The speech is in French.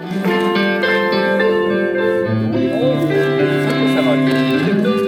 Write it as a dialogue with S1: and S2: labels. S1: Oh, ça, ça